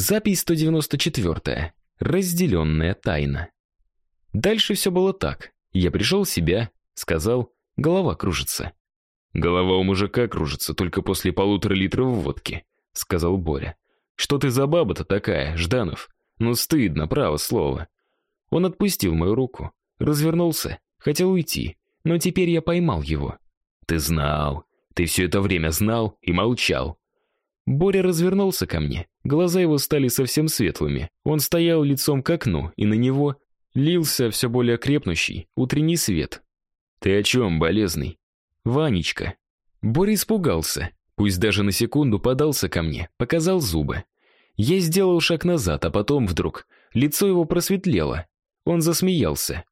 Запись 194. Разделенная тайна. Дальше все было так. Я пришел в себя, сказал, голова кружится. Голова у мужика кружится только после полутора литров водки, сказал Боря. Что ты за баба-то такая, Жданов? Ну стыдно, право слово. Он отпустил мою руку, развернулся, хотел уйти, но теперь я поймал его. Ты знал, ты все это время знал и молчал. Боря развернулся ко мне. Глаза его стали совсем светлыми. Он стоял лицом к окну, и на него лился все более крепнущий утренний свет. Ты о чем, болезный? Ванечка. Боря испугался, пусть даже на секунду подался ко мне, показал зубы. Я сделал шаг назад, а потом вдруг лицо его просветлело. Он засмеялся.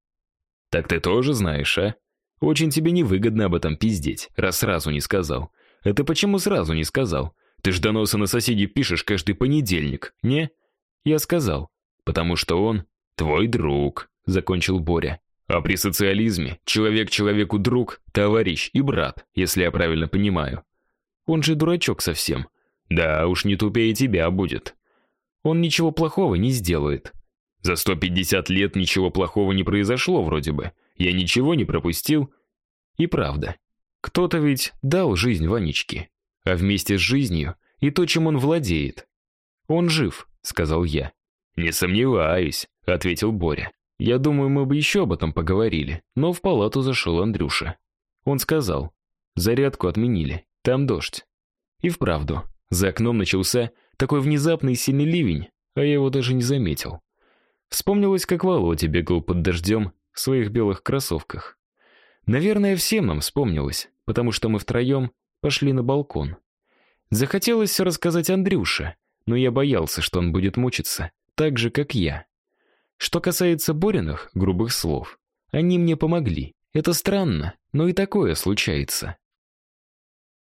Так ты тоже знаешь, а? Очень тебе невыгодно об этом пиздеть, раз сразу не сказал. Это почему сразу не сказал? Ты ж доносы на соседей пишешь каждый понедельник, не? Я сказал, потому что он твой друг, закончил Боря. А при социализме человек человеку друг, товарищ и брат, если я правильно понимаю. Он же дурачок совсем. Да, уж не тупее тебя будет. Он ничего плохого не сделает. За 150 лет ничего плохого не произошло вроде бы. Я ничего не пропустил. И правда. Кто-то ведь дал жизнь Ванечке а вместе с жизнью и то, чем он владеет. Он жив, сказал я. Не сомневаюсь, ответил Боря. Я думаю, мы бы еще об этом поговорили, но в палату зашел Андрюша. Он сказал: "Зарядку отменили. Там дождь". И вправду, за окном начался такой внезапный сильный ливень, а я его даже не заметил. Вспомнилось, как Володя бегал под дождем в своих белых кроссовках. Наверное, всем нам вспомнилось, потому что мы втроем пошли на балкон. Захотелось рассказать Андрюше, но я боялся, что он будет мучиться, так же как я. Что касается Бориных грубых слов, они мне помогли. Это странно, но и такое случается.